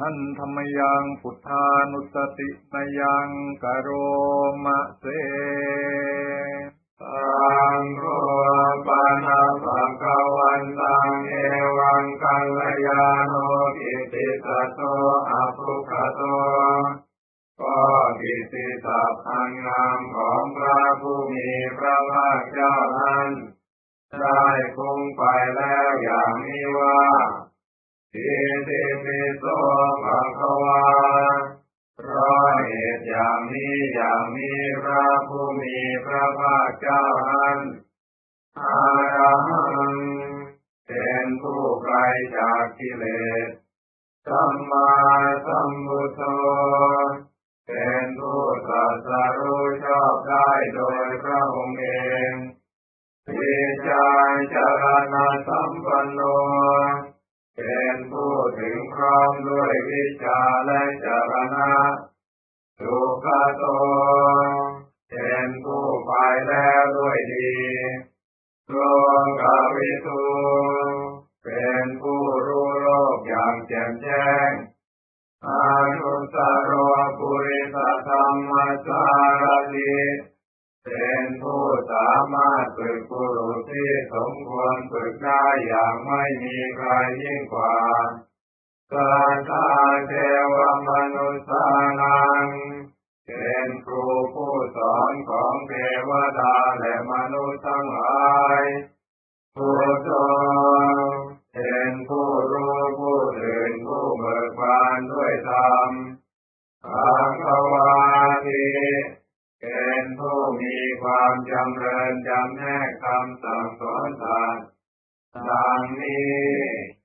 ท่านธรรมยังพุทธานุสตินยังกโรมะเสสังโฆปานาภะคะวันตังเอวังกัลยาโนกิติสัตโตอะภุคโตก็กิติศัพท์อันงามของพระผู้มีพระภาคเจ้านั้นได้คงไปแล้วอย่างนี้ว่า อิติปิโสภะคะวาเพราะเหตุอย่างนี้อย่างนี้พระผู้มีพระภาคเจ้านั้นอารหังเป็นผู้ไกลจากกิเลสสัมมาสัมพุทโธเป็นผู้ตรัสรู้ชอบได้โดยพระองค์เองวิจารจารณะสัมปันโน ถึงพร้อมด้วยวิชาและจารณะสุขโตเป็นผู้ไปแล้วด้วยดีโลกาวิทูเป็นผู้รู้โลกอย่างแจ่มแจ้งอานุสโรปุริสธรรมสารติเป็นผู้สามารถฝึกบุรุษที่สมควรฝึกได้อย่างไม่มีใครยิ่งกว่า กาตาเทวมนุษานัง เป็นครูผู้สอนของเทวดาและมนุษย์ทั้งหลายผู้ทรงเป็นผู้รู้ผู้ตื่นผู้เบิกบานด้วยธรรมอังควาทีเป็นผู้มีความจำเริญจำแนกคำสั่งสอนสัตว์ดังนี้